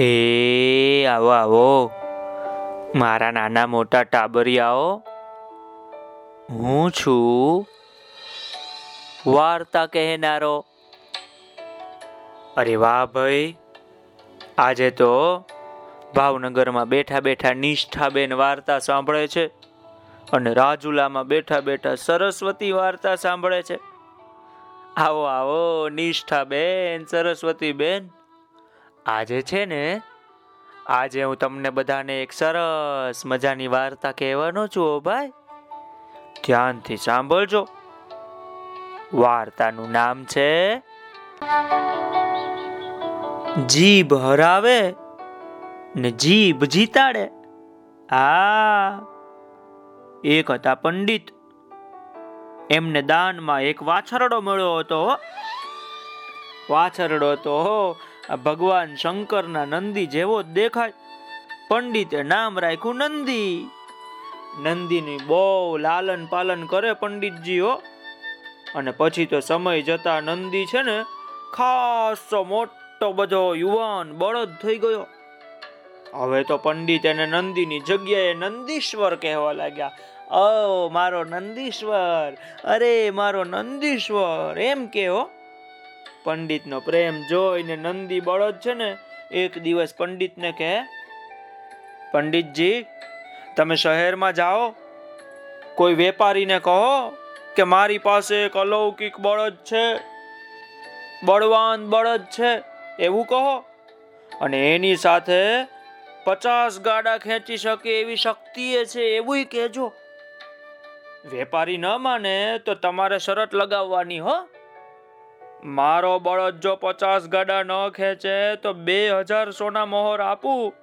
એ આવો આવો. મારા નાના મોટા ટાબરિયાઓ, હું છું. વાર્તા કહેનારો. અરે વાહ ભાઈ, આજે તો ભાવનગરમાં બેઠા બેઠા નિષ્ઠાબેન વાર્તા સાંભળે છે અને રાજુલામાં બેઠા બેઠા સરસ્વતી વાર્તા સાંભળે છે. આવો આવો, નિષ્ઠાબેન, સરસ્વતીબેન. આજે છે ને, આજે હું તમને બધાને એક સરસ મજાની વાર્તા કહેવાનો છું હો ભાઈ. ધ્યાનથી સાંભળજો. વાર્તાનું નામ છે, જીભ હરાવે ને જીભ જીતાડે. આ એક હતા પંડિત. એમને દાનમાં એક વાછરડો મળ્યો હતો. વાછરડો તો આ ભગવાન શંકરના નંદી જેવો જ દેખાય. પંડિતે નામ રાખ્યું નંદી. નંદીની બહુ લાલન પાલન કરે પંડિતજી હો. અને પછી તો સમય જતા નંદી છે ને ખાસો મોટો બધો યુવાન બળદ થઈ ગયો. હવે તો પંડિત એને નંદીની જગ્યાએ નંદીશ્વર કહેવા લાગ્યા. ઓ મારો નંદીશ્વર. અરે, મારો નંદીશ્વર. એમ કે હો. પંડિતનો પ્રેમ જોઈને નંદી બળદ છે ને, એક દિવસ પંડિતને કહે, પંડિતજી, તમે શહેરમાં જાઓ. કોઈ વેપારીને કહો કે મારી પાસે એક અલૌકિક બળદ છે. બળવાન બળદ છે, એવું કહો. અને એની સાથે પચાસ ગાડા ખેંચી શકે એવી શક્તિ છે, એવું કહેજો. વેપારી ન માને તો તમારે શરત લગાવવાની, હો. મારો બળદ જો પચાસ ગાડા ન ખેંચે તો બે હજાર સોના મોહર આપું.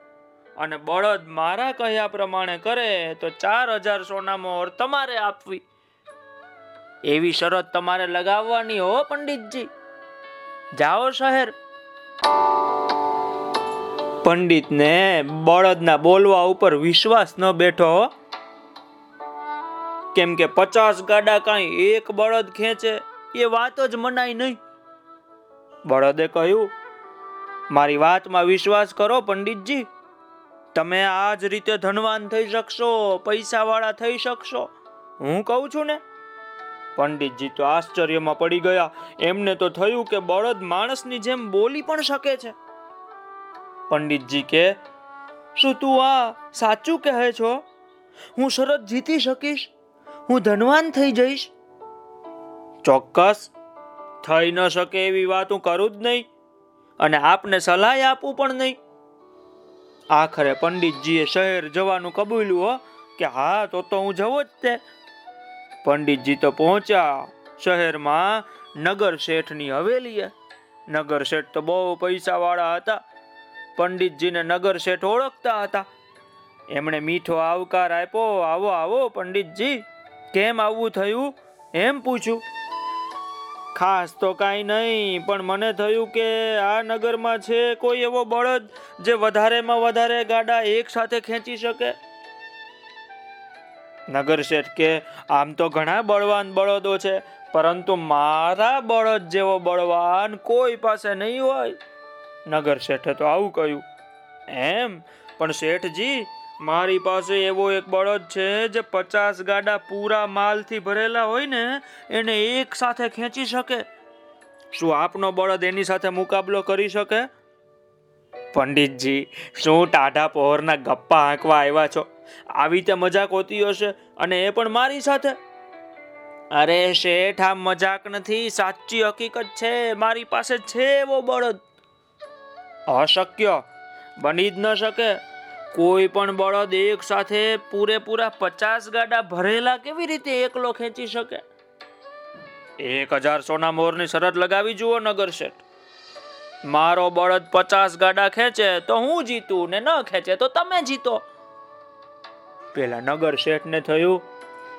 અને બળદ મારા કહ્યા પ્રમાણે કરે તો ચાર હજાર સોના મોહર તમારે આપવી. એવી શરત તમારે લગાવવાની હો, પંડિતજી. જાઓ શહેર. પંડિતને બળદના બોલવા ઉપર વિશ્વાસ ન બેઠો. કેમ કે પચાસ ગાડા કાંઈ એક બળદ ખેંચે, એ વાત જ મનાય નહીં. બળદે કહ્યું, મારી વાતમાં વિશ્વાસ કરો પંડિતજી. તમે આ જ રીતે ધનવાન થઈ શકશો, પૈસાવાળા થઈ શકશો. હું કહું છું ને. પંડિતજી તો આશ્ચર્યમાં પડી ગયા. એમને તો થયું કે બળદ માણસની જેમ બોલી પણ શકે છે. પંડિતજી કે, શું તું આ સાચું કહે છો? હું શરત જીતી શકીશ? હું ધનવાન થઈ જઈશ? ચોક્કસ થઈ ન શકે એવી વાત હું કરું જ નહીં. અને આપને સલાહ આપું પણ નહીં. આખરે પંડિતજીએ શહેર જવાનું કબૂલ્યું હો, કે હા, તો તો હું જવો જ તે. પંડિતજી તો પહોંચ્યા. શહેરમાં નગર શેઠની હવેલીએ નગર શેઠ તો બહુ પૈસા વાળા હતા. પંડિતજીને નગર શેઠ ઓળખતા હતા. એમણે મીઠો આવકાર આપ્યો, આવો આવો પંડિતજી, કેમ આવવું થયું? એમ પૂછ્યું. ખાસ તો કાંઈ નહીં, પણ મને થયું કે આ નગરમાં છે કોઈ એવો બળદ જે વધારેમાં વધારે ગાડા એક સાથે ખેંચી શકે. નગર શેઠ કે, આમ તો ઘણા બળવાન બળદો છે, પરંતુ મારા બળદ જેવો બળવાન કોઈ પાસે નહીં હોય. નગર શેઠે તો આવું કહ્યું. એમ, પણ શેઠજી મારી પાસે એવો એક બળદ છે જે પચાસ ગાડા પૂરા માલથી ભરેલા હોય ને, એને એક સાથે ખેંચી શકે. શું આપનો બળદ એની સાથે મુકાબલો કરી શકે? પંડિતજી, શું ટાઢા પહોરના ગપ્પા હાંકવા આવ્યા છો? આવી રીતે મજાક હોતી હશે અને એ પણ મારી સાથે? અરે શેઠ આ મજાક નથી. સાચી હકીકત છે, મારી પાસે છે એવો બળદ. અશક્ય. બની જ ન શકે. કોઈ પણ બળદ એક સાથે પૂરેપૂરા પચાસ ગાડા ભરેલા કેવી રીતે એકલો ખેંચી શકે? એક હજાર સોના મોરની શરત લગાવી જુઓ, નગર શેઠ. મારો બળદ પચાસ ગાડા ખેંચે તો હું જીતું ને ન ખેંચે તો તમે જીતો. પેલા નગર શેઠને થયું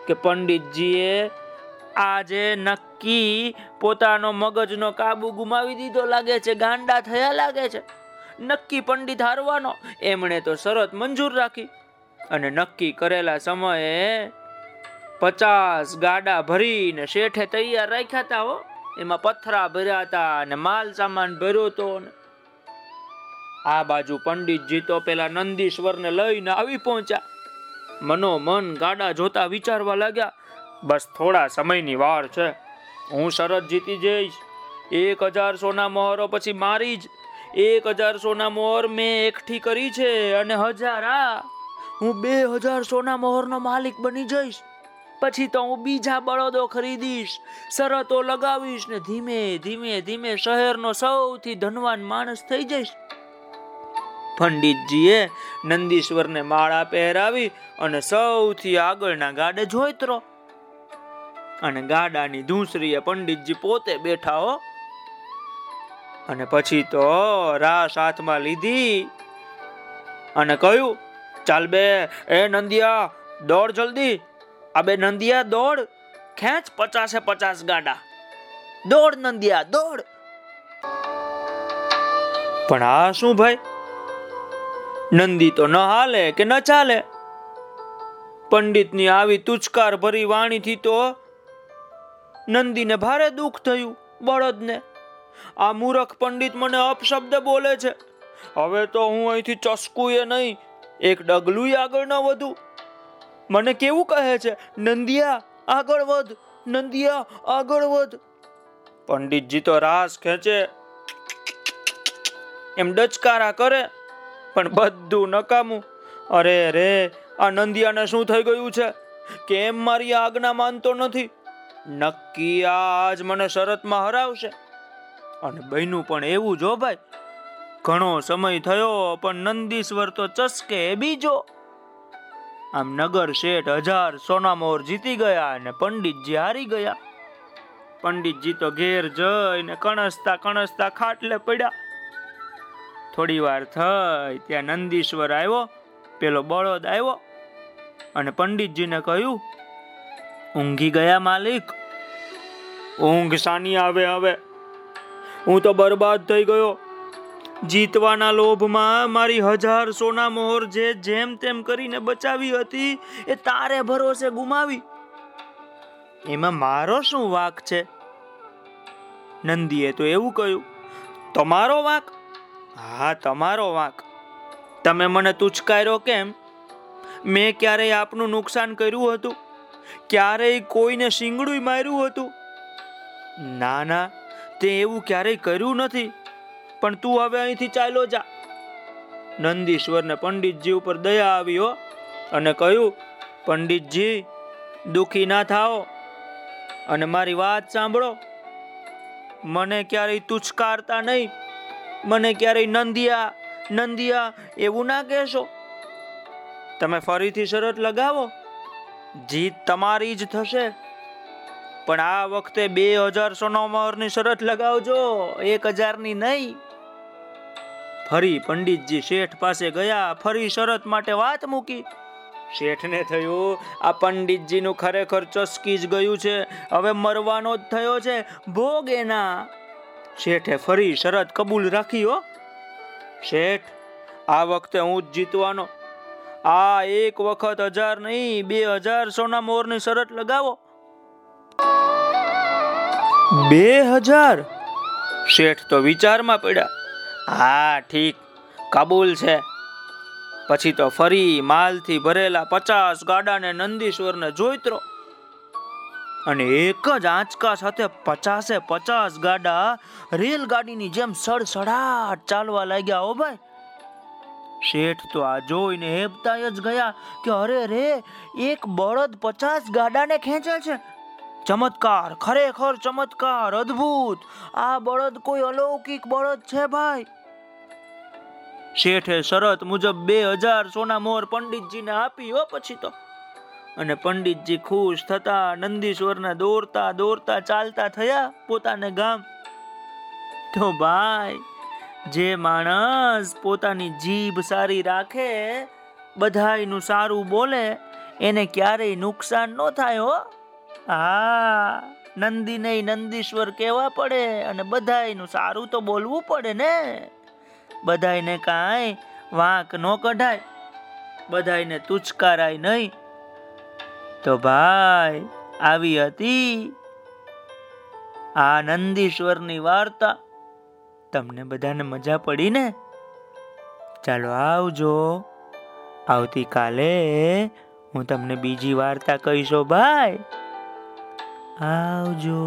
કે પંડિતજીએ આજે નક્કી પોતાનો મગજનો કાબુ ગુમાવી દીધો લાગે છે, ગાંડા થયા લાગે છે. નક્કી પંડિત હારવાનો. એમણે તો શરત મંજૂર રાખી. અને નક્કી કરેલા સમયે પચાસ ગાડા ભરીને શેઠે તૈયાર રાખ્યા હતા એમાં પથરા ભર્યા હતા અને માલ સામાન ભર્યો હતો આ બાજુ પંડિતજી તો પેલા નંદીશ્વરને લઈને આવી પહોંચ્યા. મનોમન ગાડા જોતા વિચારવા લાગ્યા, બસ થોડા સમયની વાર છે. હું શરત જીતી જઈશ. એક હજાર સોના મોહરો પછી મારી જ એક હજાર સોના મેં એકઠી કરી છે હું બે હજાર સોના માલિક બની જઈશ. પછી તો હું બીજા બળદો ખરીદીશ, શરતો લગાવીશ ને ધીમે ધીમે ધીમે શહેરનો સૌથી ધનવાન માણસ થઈ જઈશ. પંડિતજીએ નંદીશ્વરને માળા પહેરાવી અને સૌથી આગળના ગાડે જોઈતરો અને ગાડાની ધૂંસરીએ પંડિતજી પોતે બેઠા હો અને પછી તો રાસ હાથમાં લીધી અને કહ્યું, ચાલ બે, એ નંદિયા, દોડ જલ્દી. આ બે નંદિયા, દોડ? ખેંચ પચાસે પચાસ ગાડા. દોડ નંદિયા, દોડ. પણ આ શું ભાઈ? નંદી તો ન હાલે કે ન ચાલે? પંડિતની આવી તુચકાર ભરી વાણીથી તો નંદીને ભારે દુઃખ થયું, બળદને. આ મૂરખ પંડિત મને અપશબ્દ બોલે છે. હવે તો હું અહીંથી ચસકુએ નહીં, એક ડગલું આગળ ન વધું. મને કેવું કહે છે, નંદિયા, આગળ વધ, નંદિયા, આગળ વધ. પંડિતજી તો રાસ ખેંચે, એમ ડચકારા કરે, પણ બધું નકામું. અરે રે, આ નંદિયાને શું થઈ ગયું છે? કેમ મારી આજ્ઞા માનતો નથી? નક્કી આજ મને શરતમાં હરાવશે. અને બહેનું પણ એવું જો ભાઈ. ઘણો સમય થયો, પણ નંદીશ્વર તો ચસકે બીજો. આમ નગર શેઠ હજાર સોનામોર જીતી ગયા અને પંડિતજી હારી ગયા. પંડિતજી તો ઘેર જઈને કણસતા કણસતા ખાટલે પડ્યા. થોડી વાર થઈ ત્યાં નંદીશ્વર આવ્યો, પેલો બળદ આવ્યો અને પંડિતજીને કહ્યું, ઊંઘી ગયા માલિક? ઊંઘ સાની આવે હવે. હું તો બરબાદ થઈ ગયો. જીતવાના લોભમાં મારી હજાર સોના મોહર જે જેમ તેમ કરીને બચાવી હતી, એ તારે ભરોસે ગુમાવી. એમાં મારો શું વાક છે? નંદીએ તો એવું કહ્યું, તમારો વાક? હા, તમારો વાંક. તમે મને તુચકાર્યો કેમ? મેં ક્યારેય આપનું નુકસાન કર્યું હતું? ક્યારેય કોઈને શિંગડું માર્યું હતું? ના ના તે એવું ક્યારેય કર્યું નથી. પણ તું હવે અહીંથી ચાલ્યો જા. નંદીશ્વરને પંડિતજી ઉપર દયા આવી હો અને કહ્યું, પંડિતજી, દુખી ના થાઓ અને મારી વાત સાંભળો. મને ક્યારેય તુચકારતા નહીં. મને ક્યારેય નંદિયા નંદિયા એવું ના કહેશો. તમે ફરીથી શરત લગાવો. જીત તમારી જ થશે. પણ આ વખતે બે હજાર સોનોમરની શરત લગાવજો. એક હજારની નહીં. ફરી પંડિતજી શેઠ પાસે ગયા, ફરી શરત માટે વાત મૂકી. શેઠને થયું, આ પંડિતજીનું ખરેખર ચસકી જ ગયું છે. હવે મરવાનો જ થયો છે. ભોગ એના. શેઠે ફરી શરત કબૂલ રાખી હો. શેઠ, આ વખતે હું જ જીતવાનો. આ એક વખત હજાર નહીં, બે હજાર સોના મોરની શરત લગાવો. બે હજાર? શેઠ તો વિચારમાં પડ્યા. હા, ઠીક. કબૂલ છે. પછી તો ફરી માલથી ભરેલા પચાસ ગાડાને નંદીશ્વરને જોઈતરો. અને એક જ આંચકા સાથે પચાસે પચાસ ગાડા રેલગાડીની જેમ સડસડાટ ચાલવા લાગ્યા હો ભાઈ. શેઠ તો આ જોઈને હેબતા જ ગયા કે અરે રે, એક બળદ પચાસ ગાડાને ખેંચે છે. ચમત્કાર, ખરેખર ચમત્કાર, અદ્ભુત. આ બળદ કોઈ અલૌકિક બળદ છે ભાઈ. શેઠે શરત મુજબ બે હજાર સોના મોર પંડિતજીને આપી, હો પછી તો. અને પંડિતજી ખુશ થતા નંદીશ્વરને દોરતા દોરતા ચાલતા થયા પોતાને ગામ. તો ભાઈ, જે માણસ પોતાની જીભ સારી રાખે, બધાયનું સારું બોલે, એને ક્યારેય નુકસાન ન થાય, હો. હા, નંદીને નંદીશ્વર કહેવા પડે અને બધાયનું સારું તો બોલવું પડે ને. બધાયને કાંઈ વાંક ન કઢાય, બધાયને તુચકારાય નહીં. તો ભાઈ, આવી હતી આ નંદીશ્વરની વાર્તા. તમને બધાને મજા પડી ને? ચાલો આવજો. આવતીકાલે હું તમને બીજી વાર્તા કહીશો, ભાઈ. આવજો.